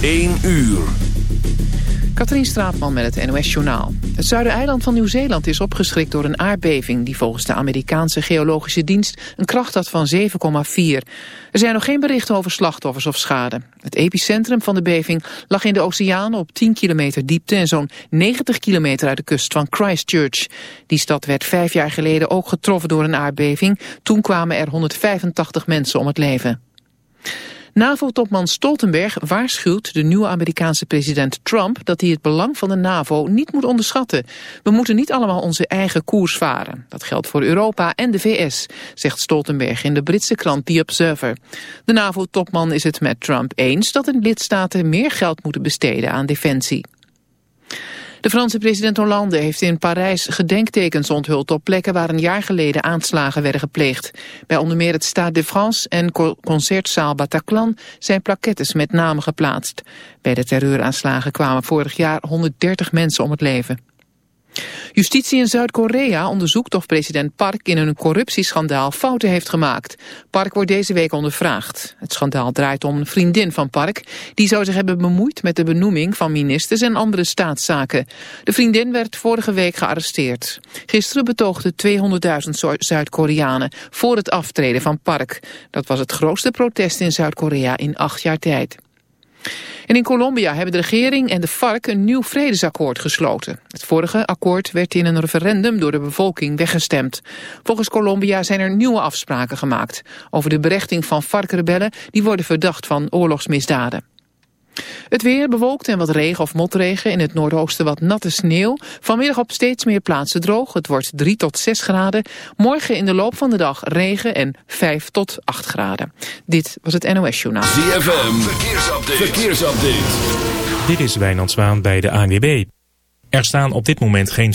1 uur. Katrien Straatman met het NOS-journaal. Het zuidereiland van Nieuw-Zeeland is opgeschrikt door een aardbeving... die volgens de Amerikaanse geologische dienst een kracht had van 7,4. Er zijn nog geen berichten over slachtoffers of schade. Het epicentrum van de beving lag in de oceaan op 10 kilometer diepte... en zo'n 90 kilometer uit de kust van Christchurch. Die stad werd vijf jaar geleden ook getroffen door een aardbeving. Toen kwamen er 185 mensen om het leven. NAVO-topman Stoltenberg waarschuwt de nieuwe Amerikaanse president Trump dat hij het belang van de NAVO niet moet onderschatten. We moeten niet allemaal onze eigen koers varen. Dat geldt voor Europa en de VS, zegt Stoltenberg in de Britse krant The Observer. De NAVO-topman is het met Trump eens dat de lidstaten meer geld moeten besteden aan defensie. De Franse president Hollande heeft in Parijs gedenktekens onthuld op plekken waar een jaar geleden aanslagen werden gepleegd. Bij onder meer het Stade de France en Concertzaal Bataclan zijn plaquettes met namen geplaatst. Bij de terreuraanslagen kwamen vorig jaar 130 mensen om het leven. Justitie in Zuid-Korea onderzoekt of president Park in een corruptieschandaal fouten heeft gemaakt. Park wordt deze week ondervraagd. Het schandaal draait om een vriendin van Park. Die zou zich hebben bemoeid met de benoeming van ministers en andere staatszaken. De vriendin werd vorige week gearresteerd. Gisteren betoogden 200.000 Zuid-Koreanen voor het aftreden van Park. Dat was het grootste protest in Zuid-Korea in acht jaar tijd. En in Colombia hebben de regering en de FARC een nieuw vredesakkoord gesloten. Het vorige akkoord werd in een referendum door de bevolking weggestemd. Volgens Colombia zijn er nieuwe afspraken gemaakt over de berechting van FARC-rebellen die worden verdacht van oorlogsmisdaden. Het weer bewolkt en wat regen of motregen. In het noordoosten wat natte sneeuw. Vanmiddag op steeds meer plaatsen droog. Het wordt 3 tot 6 graden. Morgen in de loop van de dag regen en 5 tot 8 graden. Dit was het NOS Journaal. ZFM, verkeersupdate. verkeersupdate. Dit is Wijnand Zwaan bij de ANWB. Er staan op dit moment geen...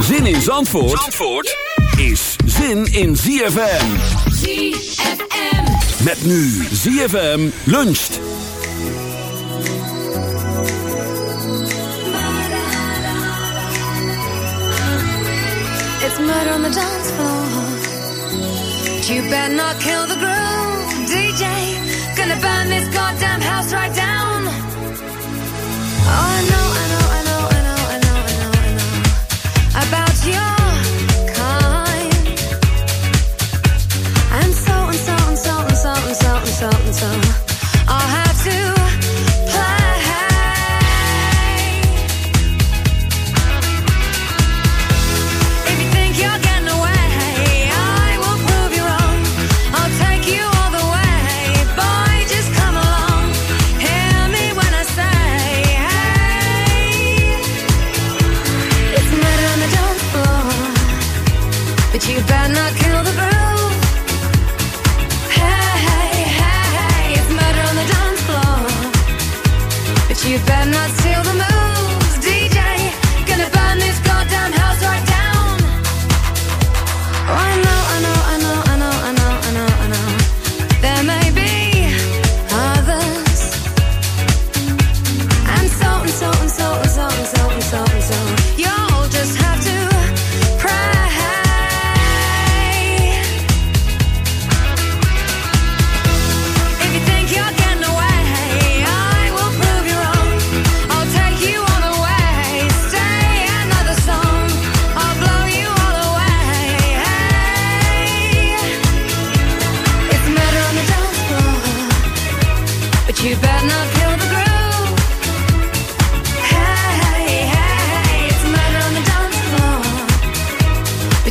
Zin in Zandvoort, Zandvoort is zin in ZFM. ZFM. Met nu ZFM luncht. It's murder on the dance floor. But you better not kill the groove, DJ. Gonna burn this goddamn house right down. Oh, I know, I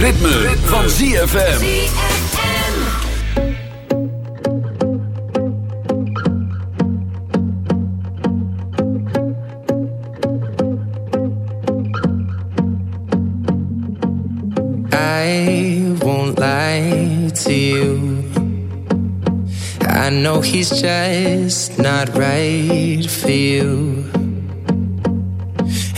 ritme, ritme. van ZFM. I won't lie to you. I know he's just not right for you.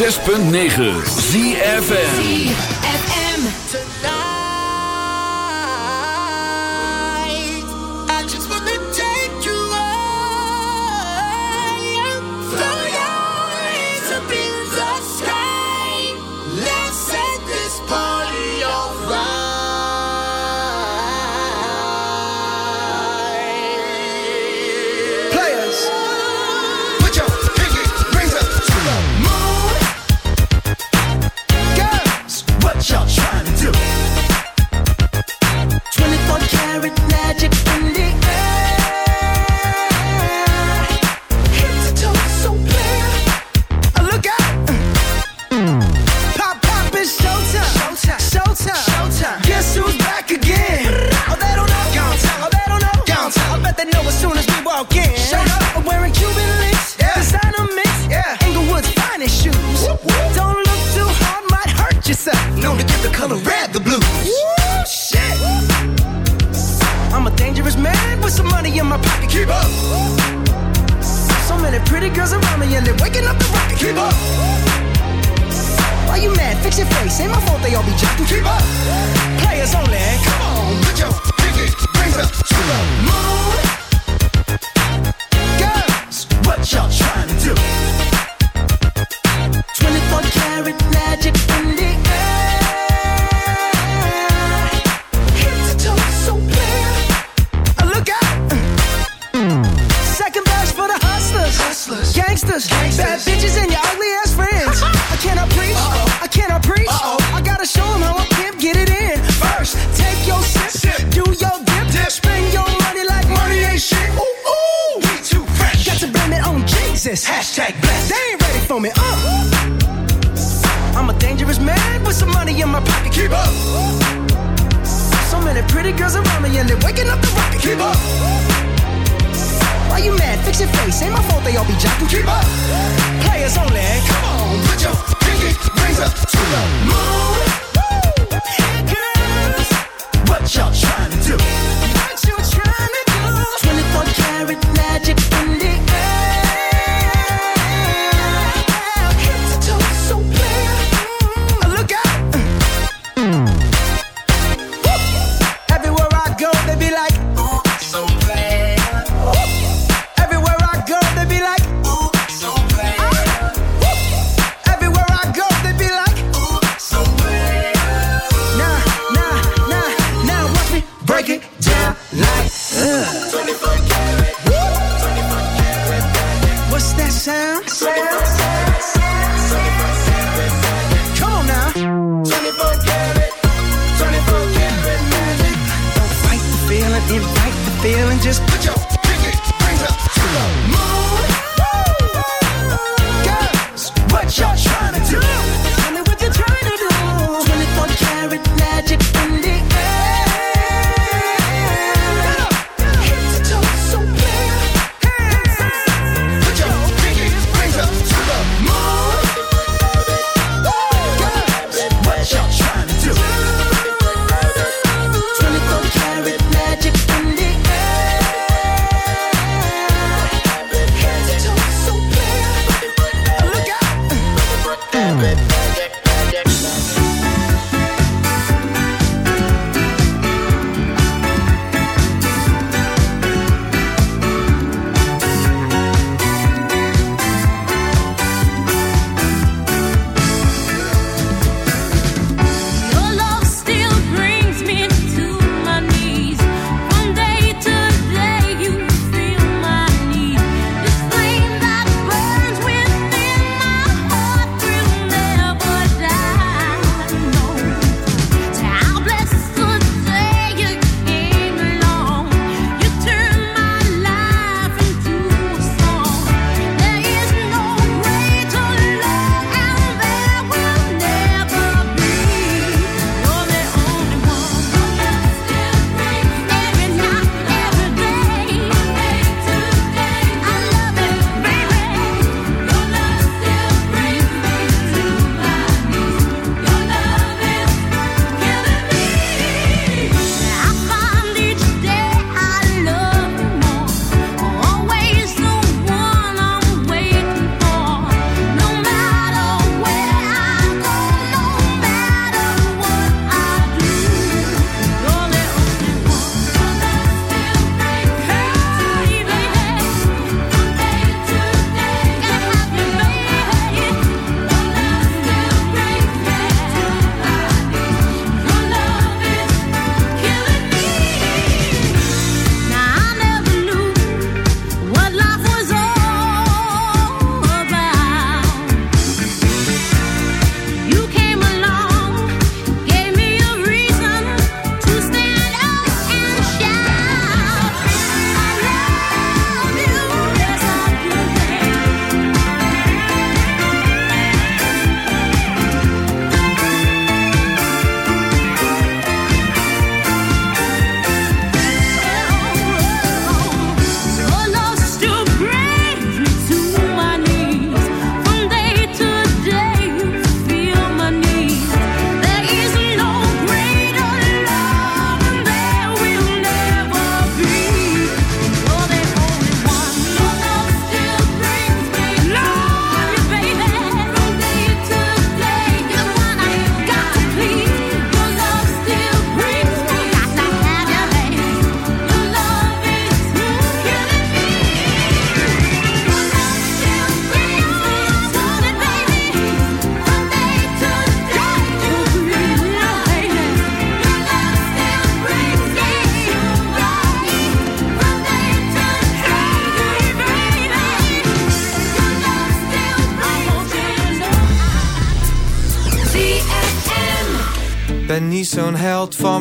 106.9 ZFM.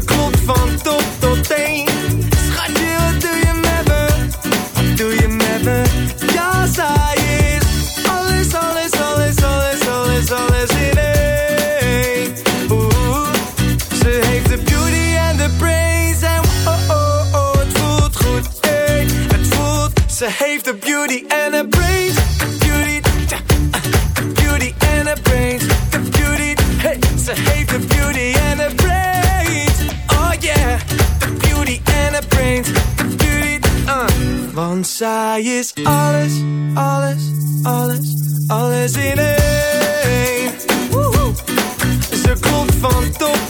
Ze klopt van top tot teen. Schatje, wat doe je met me? Wat doe je met me? Ja, zij is alles, alles, alles, alles, alles, alles in één. Oeh, ze heeft de beauty en de brains en oh, oh, oh, het voelt goed, ey. Het voelt, ze heeft de beauty en de brains. Beauty, ah, de beauty en de brains. De beauty, hey, ze heeft de Want zij is alles, alles, alles, alles in één. Ze klopt van top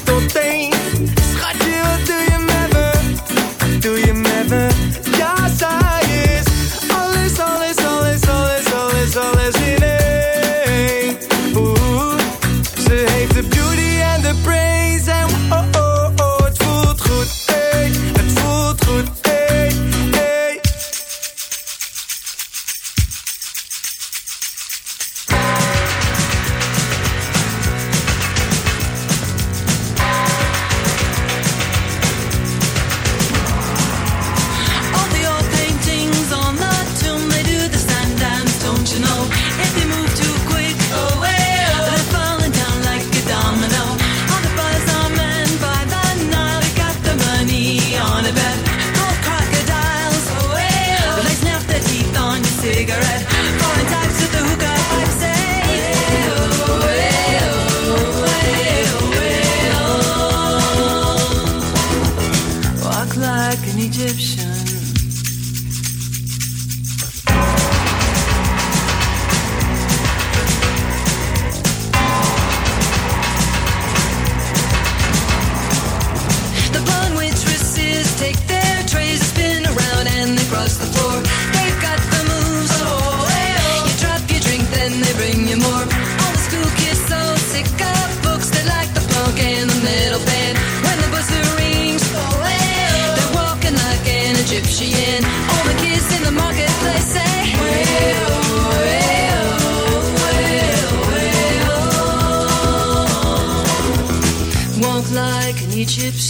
chips